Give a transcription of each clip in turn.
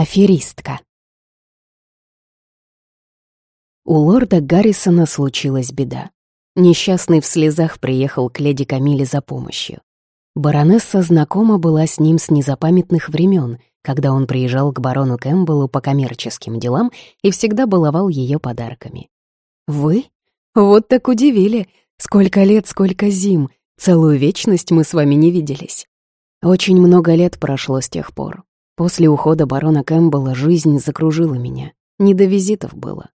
Аферистка. У лорда Гаррисона случилась беда. Несчастный в слезах приехал к леди Камиле за помощью. Баронесса знакома была с ним с незапамятных времен, когда он приезжал к барону Кэмпбеллу по коммерческим делам и всегда баловал ее подарками. «Вы? Вот так удивили! Сколько лет, сколько зим! Целую вечность мы с вами не виделись!» Очень много лет прошло с тех пор. После ухода барона Кэмпбелла жизнь закружила меня. Не до визитов было.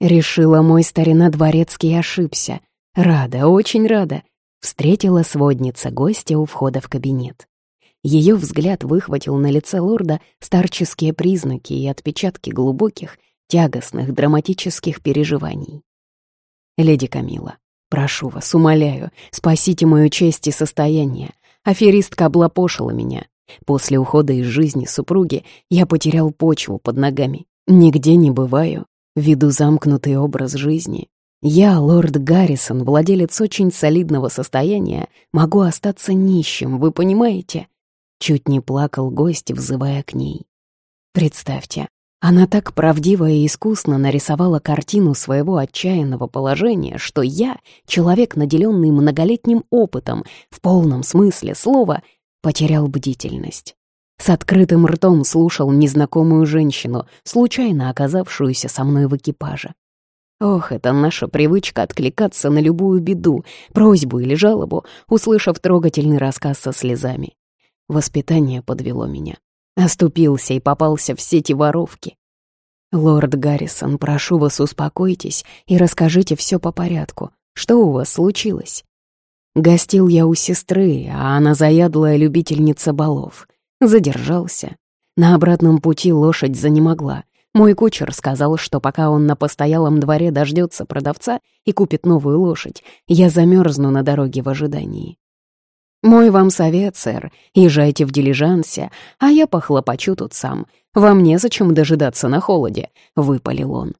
Решила мой старина дворецкий ошибся. Рада, очень рада. Встретила сводница гостя у входа в кабинет. Ее взгляд выхватил на лице лорда старческие признаки и отпечатки глубоких, тягостных, драматических переживаний. «Леди Камила, прошу вас, умоляю, спасите мою честь и состояние. Аферистка облапошила меня. После ухода из жизни супруги я потерял почву под ногами. Нигде не бываю, веду замкнутый образ жизни. Я, лорд Гаррисон, владелец очень солидного состояния, могу остаться нищим, вы понимаете? Чуть не плакал гость, взывая к ней. Представьте, она так правдиво и искусно нарисовала картину своего отчаянного положения, что я, человек, наделенный многолетним опытом, в полном смысле слова, потерял бдительность. С открытым ртом слушал незнакомую женщину, случайно оказавшуюся со мной в экипаже. Ох, это наша привычка откликаться на любую беду, просьбу или жалобу, услышав трогательный рассказ со слезами. Воспитание подвело меня. Оступился и попался в сети воровки. «Лорд Гаррисон, прошу вас, успокойтесь и расскажите все по порядку. Что у вас случилось?» Гостил я у сестры, а она заядлая любительница балов. Задержался. На обратном пути лошадь занемогла. Мой кучер сказал, что пока он на постоялом дворе дождется продавца и купит новую лошадь, я замерзну на дороге в ожидании. Мой вам совет, сэр, езжайте в дилижансе, а я похлопочу тут сам. Вам незачем дожидаться на холоде, — выпалил он.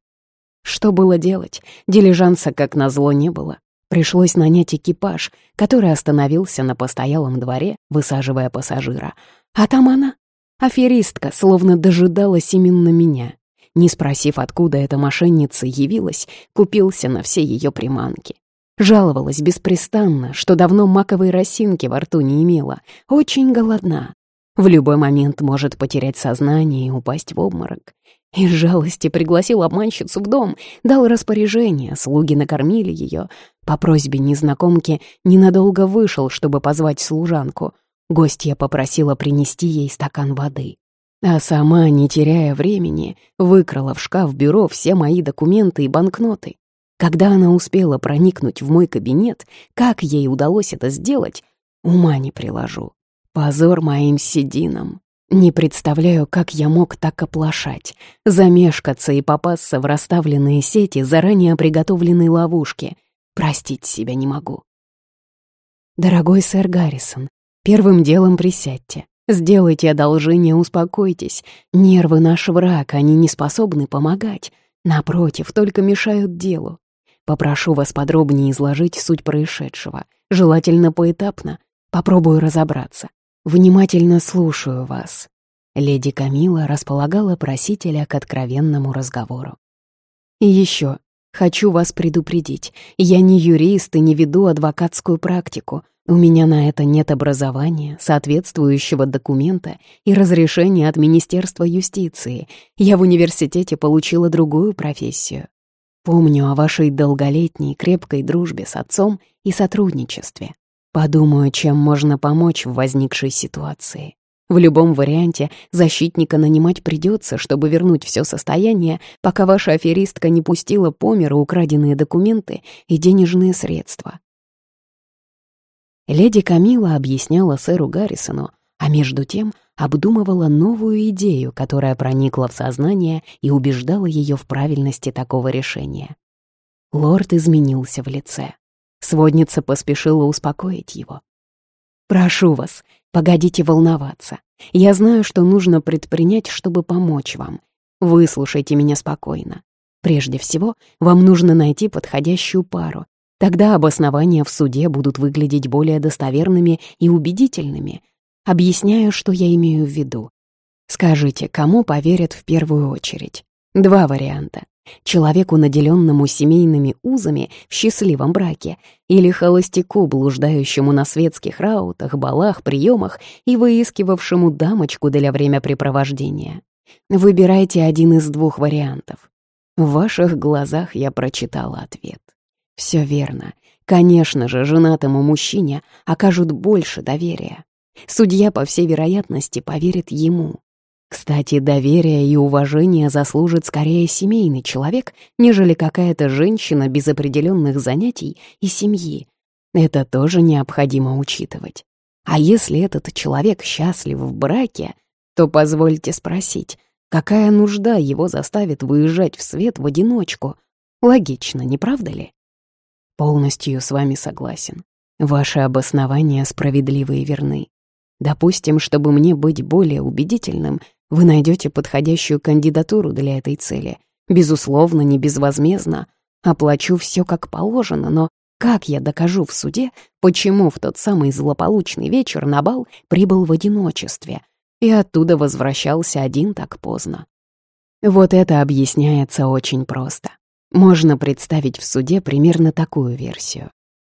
Что было делать? Дилижанса, как назло, не было. Пришлось нанять экипаж, который остановился на постоялом дворе, высаживая пассажира. А там она, аферистка, словно дожидалась именно меня. Не спросив, откуда эта мошенница явилась, купился на все ее приманки. Жаловалась беспрестанно, что давно маковой росинки во рту не имела, очень голодна. В любой момент может потерять сознание и упасть в обморок. Из жалости пригласил обманщицу в дом, дал распоряжение, слуги накормили ее. По просьбе незнакомки ненадолго вышел, чтобы позвать служанку. Гостья попросила принести ей стакан воды. А сама, не теряя времени, выкрала в шкаф бюро все мои документы и банкноты. Когда она успела проникнуть в мой кабинет, как ей удалось это сделать, ума не приложу. Позор моим сединам. Не представляю, как я мог так оплошать, замешкаться и попасться в расставленные сети заранее приготовленной ловушки. Простить себя не могу. Дорогой сэр Гаррисон, первым делом присядьте. Сделайте одолжение, успокойтесь. Нервы наш враг, они не способны помогать. Напротив, только мешают делу. Попрошу вас подробнее изложить суть происшедшего, желательно поэтапно. Попробую разобраться. «Внимательно слушаю вас». Леди Камила располагала просителя к откровенному разговору. «И еще, хочу вас предупредить, я не юрист и не веду адвокатскую практику. У меня на это нет образования, соответствующего документа и разрешения от Министерства юстиции. Я в университете получила другую профессию. Помню о вашей долголетней крепкой дружбе с отцом и сотрудничестве. Подумаю, чем можно помочь в возникшей ситуации. В любом варианте защитника нанимать придется, чтобы вернуть все состояние, пока ваша аферистка не пустила по миру украденные документы и денежные средства. Леди Камила объясняла сэру Гаррисону, а между тем обдумывала новую идею, которая проникла в сознание и убеждала ее в правильности такого решения. Лорд изменился в лице. Сводница поспешила успокоить его. «Прошу вас, погодите волноваться. Я знаю, что нужно предпринять, чтобы помочь вам. Выслушайте меня спокойно. Прежде всего, вам нужно найти подходящую пару. Тогда обоснования в суде будут выглядеть более достоверными и убедительными. Объясняю, что я имею в виду. Скажите, кому поверят в первую очередь? Два варианта. Человеку, наделенному семейными узами в счастливом браке, или холостяку, блуждающему на светских раутах, балах, приемах и выискивавшему дамочку для времяпрепровождения. Выбирайте один из двух вариантов. В ваших глазах я прочитала ответ. Все верно. Конечно же, женатому мужчине окажут больше доверия. Судья, по всей вероятности, поверит ему. Кстати, доверие и уважение заслужит скорее семейный человек, нежели какая-то женщина без определенных занятий и семьи. Это тоже необходимо учитывать. А если этот человек счастлив в браке, то позвольте спросить, какая нужда его заставит выезжать в свет в одиночку? Логично, не правда ли? Полностью с вами согласен. Ваши обоснования справедливы и верны. Допустим, чтобы мне быть более убедительным, вы найдете подходящую кандидатуру для этой цели. Безусловно, не безвозмездно. Оплачу все как положено, но как я докажу в суде, почему в тот самый злополучный вечер на бал прибыл в одиночестве и оттуда возвращался один так поздно? Вот это объясняется очень просто. Можно представить в суде примерно такую версию.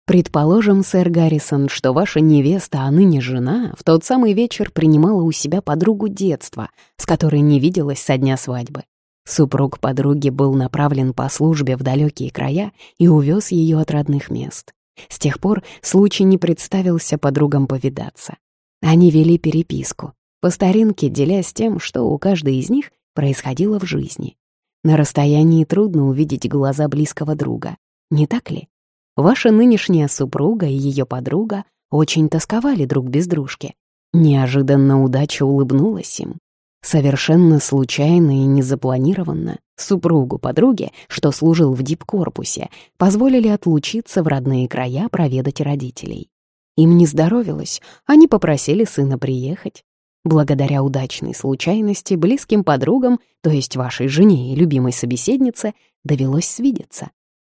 Предположим, сэр Гаррисон, что ваша невеста, а ныне жена, в тот самый вечер принимала у себя подругу детства, с которой не виделась со дня свадьбы. Супруг подруги был направлен по службе в далекие края и увез ее от родных мест. С тех пор случай не представился подругам повидаться. Они вели переписку, по старинке делясь тем, что у каждой из них происходило в жизни. На расстоянии трудно увидеть глаза близкого друга, не так ли? Ваша нынешняя супруга и ее подруга очень тосковали друг без дружки. Неожиданно удача улыбнулась им. Совершенно случайно и незапланированно супругу подруги, что служил в дипкорпусе, позволили отлучиться в родные края проведать родителей. Им не здоровилось, они попросили сына приехать. Благодаря удачной случайности близким подругам, то есть вашей жене и любимой собеседнице, довелось свидеться.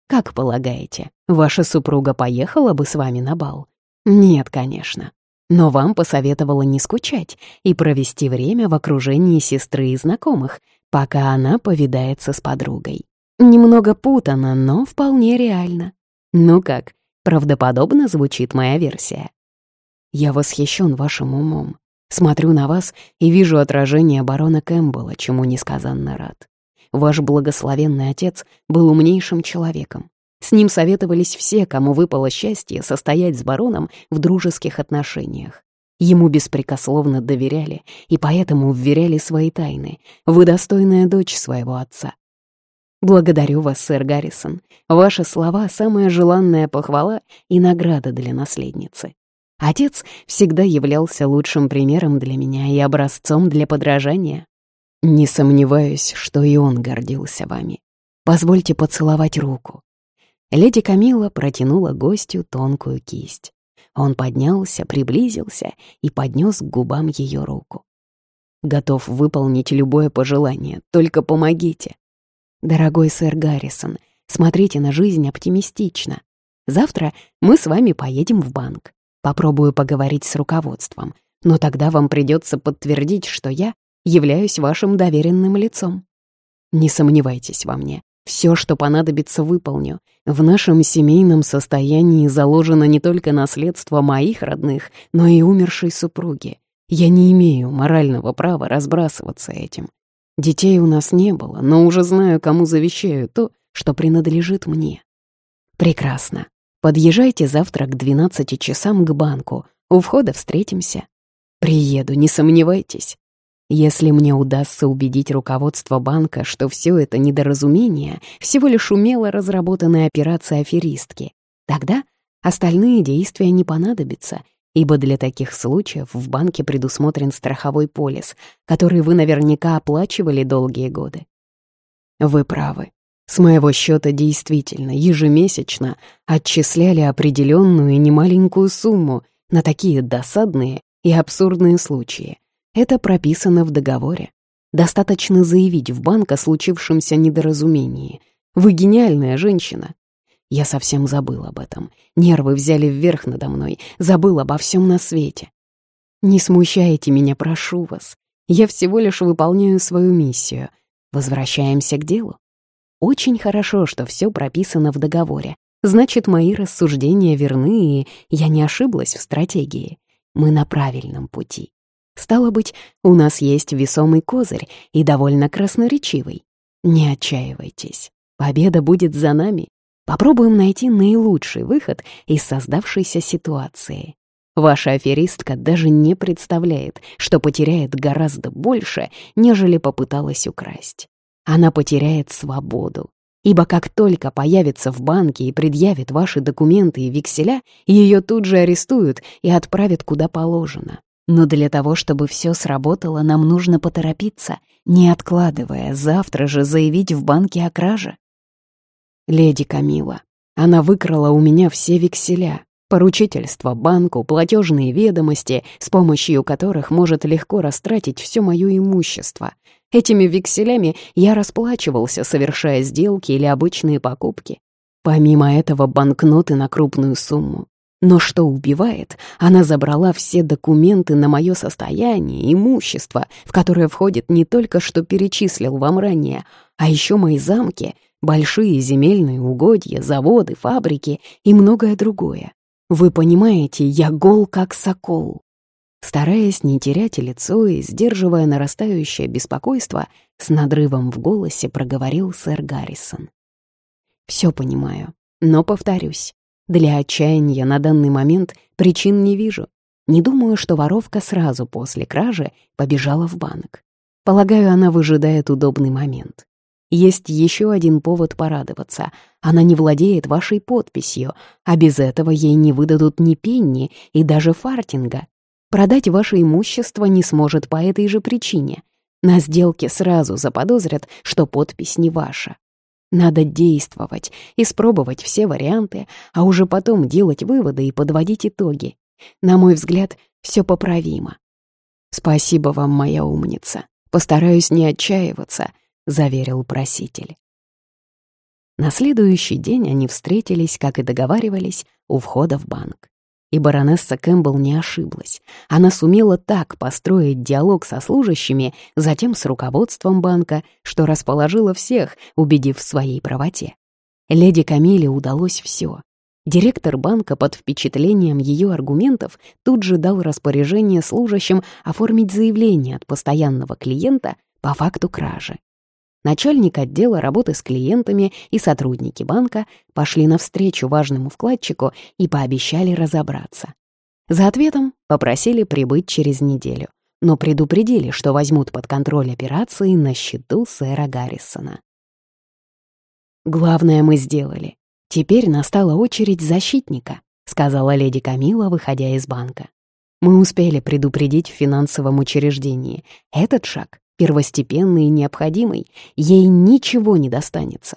Как полагаете, ваша супруга поехала бы с вами на бал? Нет, конечно. Но вам посоветовала не скучать и провести время в окружении сестры и знакомых, пока она повидается с подругой. Немного путано, но вполне реально. Ну как, правдоподобно звучит моя версия? Я восхищен вашим умом. Смотрю на вас и вижу отражение барона Кэмпбелла, чему несказанно рад. Ваш благословенный отец был умнейшим человеком. С ним советовались все, кому выпало счастье состоять с бароном в дружеских отношениях. Ему беспрекословно доверяли и поэтому вверяли свои тайны. Вы достойная дочь своего отца. Благодарю вас, сэр Гаррисон. Ваши слова — самая желанная похвала и награда для наследницы. Отец всегда являлся лучшим примером для меня и образцом для подражания. Не сомневаюсь, что и он гордился вами. Позвольте поцеловать руку. Леди Камила протянула гостю тонкую кисть. Он поднялся, приблизился и поднес к губам ее руку. Готов выполнить любое пожелание, только помогите. Дорогой сэр Гаррисон, смотрите на жизнь оптимистично. Завтра мы с вами поедем в банк. Попробую поговорить с руководством, но тогда вам придется подтвердить, что я являюсь вашим доверенным лицом. Не сомневайтесь во мне. Все, что понадобится, выполню. В нашем семейном состоянии заложено не только наследство моих родных, но и умершей супруги. Я не имею морального права разбрасываться этим. Детей у нас не было, но уже знаю, кому завещаю то, что принадлежит мне. Прекрасно. Подъезжайте завтра к 12 часам к банку. У входа встретимся. Приеду, не сомневайтесь. Если мне удастся убедить руководство банка, что все это недоразумение, всего лишь умело разработанная операция аферистки, тогда остальные действия не понадобятся, ибо для таких случаев в банке предусмотрен страховой полис, который вы наверняка оплачивали долгие годы. Вы правы. С моего счета действительно ежемесячно отчисляли определенную немаленькую сумму на такие досадные и абсурдные случаи, это прописано в договоре. Достаточно заявить в банк о случившемся недоразумении. Вы гениальная женщина. Я совсем забыл об этом. Нервы взяли вверх надо мной, забыл обо всем на свете. Не смущайте меня, прошу вас. Я всего лишь выполняю свою миссию. Возвращаемся к делу. Очень хорошо, что все прописано в договоре. Значит, мои рассуждения верны, и я не ошиблась в стратегии. Мы на правильном пути. Стало быть, у нас есть весомый козырь и довольно красноречивый. Не отчаивайтесь. Победа будет за нами. Попробуем найти наилучший выход из создавшейся ситуации. Ваша аферистка даже не представляет, что потеряет гораздо больше, нежели попыталась украсть. Она потеряет свободу, ибо как только появится в банке и предъявит ваши документы и векселя, ее тут же арестуют и отправят куда положено. Но для того, чтобы все сработало, нам нужно поторопиться, не откладывая, завтра же заявить в банке о краже. Леди Камила, она выкрала у меня все векселя, поручительство банку, платежные ведомости, с помощью которых может легко растратить все мое имущество. Этими векселями я расплачивался, совершая сделки или обычные покупки. Помимо этого банкноты на крупную сумму. Но что убивает, она забрала все документы на мое состояние, имущество, в которое входит не только что перечислил вам ранее, а еще мои замки, большие земельные угодья, заводы, фабрики и многое другое. Вы понимаете, я гол как сокол. Стараясь не терять лицо и сдерживая нарастающее беспокойство, с надрывом в голосе проговорил сэр Гаррисон. «Все понимаю, но повторюсь, для отчаяния на данный момент причин не вижу. Не думаю, что воровка сразу после кражи побежала в банк. Полагаю, она выжидает удобный момент. Есть еще один повод порадоваться. Она не владеет вашей подписью, а без этого ей не выдадут ни пенни и даже фартинга. Продать ваше имущество не сможет по этой же причине. На сделке сразу заподозрят, что подпись не ваша. Надо действовать, испробовать все варианты, а уже потом делать выводы и подводить итоги. На мой взгляд, все поправимо. «Спасибо вам, моя умница. Постараюсь не отчаиваться», — заверил проситель. На следующий день они встретились, как и договаривались, у входа в банк. И баронесса Кэмпбелл не ошиблась. Она сумела так построить диалог со служащими, затем с руководством банка, что расположила всех, убедив в своей правоте. Леди Камиле удалось все. Директор банка под впечатлением ее аргументов тут же дал распоряжение служащим оформить заявление от постоянного клиента по факту кражи. Начальник отдела работы с клиентами и сотрудники банка пошли навстречу важному вкладчику и пообещали разобраться. За ответом попросили прибыть через неделю, но предупредили, что возьмут под контроль операции на счету сэра Гаррисона. «Главное мы сделали. Теперь настала очередь защитника», — сказала леди Камила, выходя из банка. «Мы успели предупредить в финансовом учреждении. Этот шаг первостепенный и необходимый, ей ничего не достанется.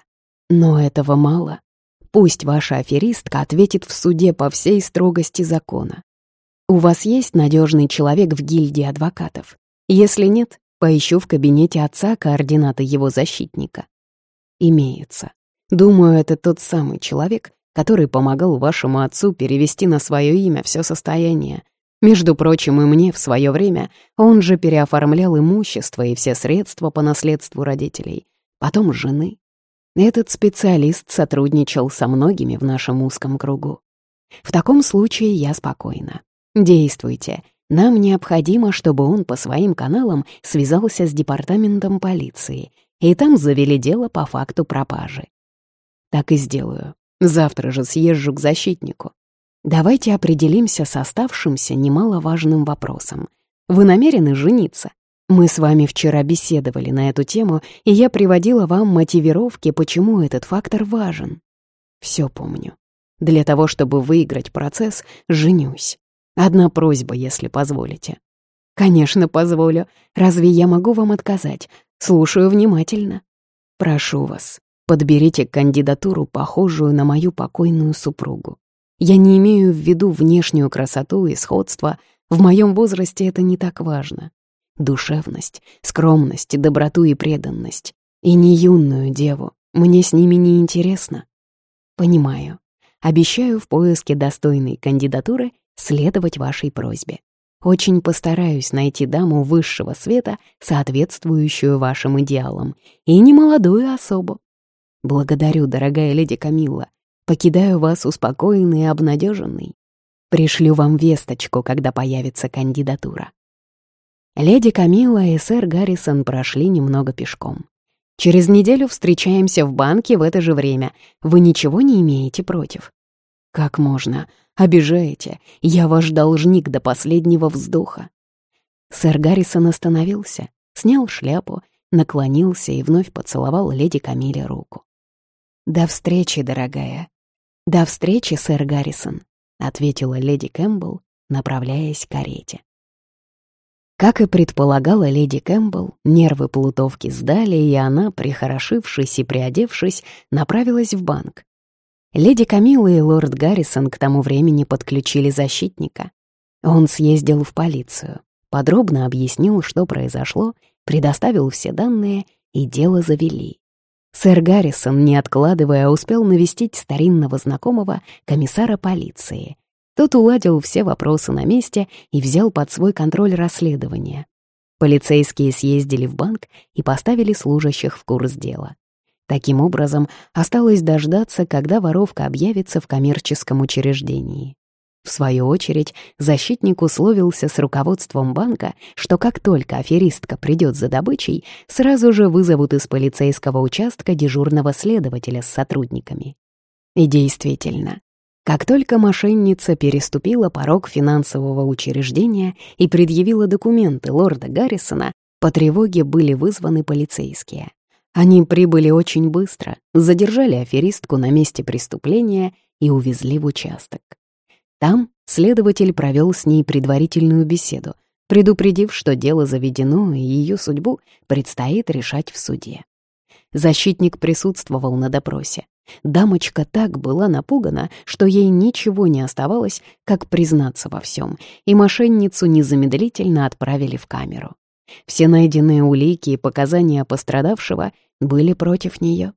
Но этого мало. Пусть ваша аферистка ответит в суде по всей строгости закона. У вас есть надежный человек в гильдии адвокатов? Если нет, поищу в кабинете отца координаты его защитника. Имеется. Думаю, это тот самый человек, который помогал вашему отцу перевести на свое имя все состояние, между прочим, и мне в свое время он же переоформлял имущество и все средства по наследству родителей, потом жены. Этот специалист сотрудничал со многими в нашем узком кругу. В таком случае я спокойна. Действуйте. Нам необходимо, чтобы он по своим каналам связался с департаментом полиции, и там завели дело по факту пропажи. Так и сделаю. Завтра же съезжу к защитнику. Давайте определимся с оставшимся немаловажным вопросом. Вы намерены жениться? Мы с вами вчера беседовали на эту тему, и я приводила вам мотивировки, почему этот фактор важен. Все помню. Для того, чтобы выиграть процесс, женюсь. Одна просьба, если позволите. Конечно, позволю. Разве я могу вам отказать? Слушаю внимательно. Прошу вас, подберите кандидатуру, похожую на мою покойную супругу. Я не имею в виду внешнюю красоту и сходство. В моем возрасте это не так важно. Душевность, скромность, доброту и преданность. И не юную деву. Мне с ними не интересно. Понимаю. Обещаю в поиске достойной кандидатуры следовать вашей просьбе. Очень постараюсь найти даму высшего света, соответствующую вашим идеалам, и немолодую особу. Благодарю, дорогая леди Камилла. Покидаю вас успокоенный и обнадеженный. Пришлю вам весточку, когда появится кандидатура. Леди Камилла и сэр Гаррисон прошли немного пешком. Через неделю встречаемся в банке в это же время. Вы ничего не имеете против? Как можно? Обижаете. Я ваш должник до последнего вздоха. Сэр Гаррисон остановился, снял шляпу, наклонился и вновь поцеловал леди Камиле руку. «До встречи, дорогая». «До встречи, сэр Гаррисон», — ответила леди Кэмпбелл, направляясь к карете. Как и предполагала леди Кэмпбелл, нервы плутовки сдали, и она, прихорошившись и приодевшись, направилась в банк. Леди Камилла и лорд Гаррисон к тому времени подключили защитника. Он съездил в полицию, подробно объяснил, что произошло, предоставил все данные, и дело завели. Сэр Гаррисон, не откладывая, успел навестить старинного знакомого комиссара полиции. Тот уладил все вопросы на месте и взял под свой контроль расследование. Полицейские съездили в банк и поставили служащих в курс дела. Таким образом, осталось дождаться, когда воровка объявится в коммерческом учреждении. В свою очередь, защитник условился с руководством банка, что как только аферистка придет за добычей, сразу же вызовут из полицейского участка дежурного следователя с сотрудниками. И действительно, как только мошенница переступила порог финансового учреждения и предъявила документы лорда Гаррисона, по тревоге были вызваны полицейские. Они прибыли очень быстро, задержали аферистку на месте преступления и увезли в участок. Там следователь провел с ней предварительную беседу, предупредив, что дело заведено и ее судьбу предстоит решать в суде. Защитник присутствовал на допросе. Дамочка так была напугана, что ей ничего не оставалось, как признаться во всем, и мошенницу незамедлительно отправили в камеру. Все найденные улики и показания пострадавшего были против нее.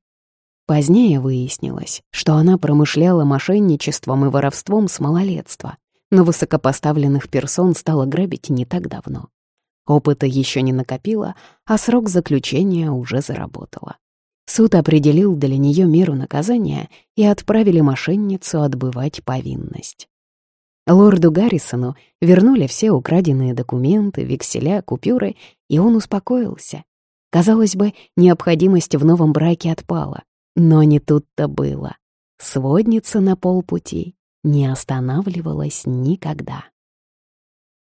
Позднее выяснилось, что она промышляла мошенничеством и воровством с малолетства, но высокопоставленных персон стала грабить не так давно. Опыта еще не накопила, а срок заключения уже заработала. Суд определил для нее меру наказания и отправили мошенницу отбывать повинность. Лорду Гаррисону вернули все украденные документы, векселя, купюры, и он успокоился. Казалось бы, необходимость в новом браке отпала. Но не тут-то было. Сводница на полпути не останавливалась никогда.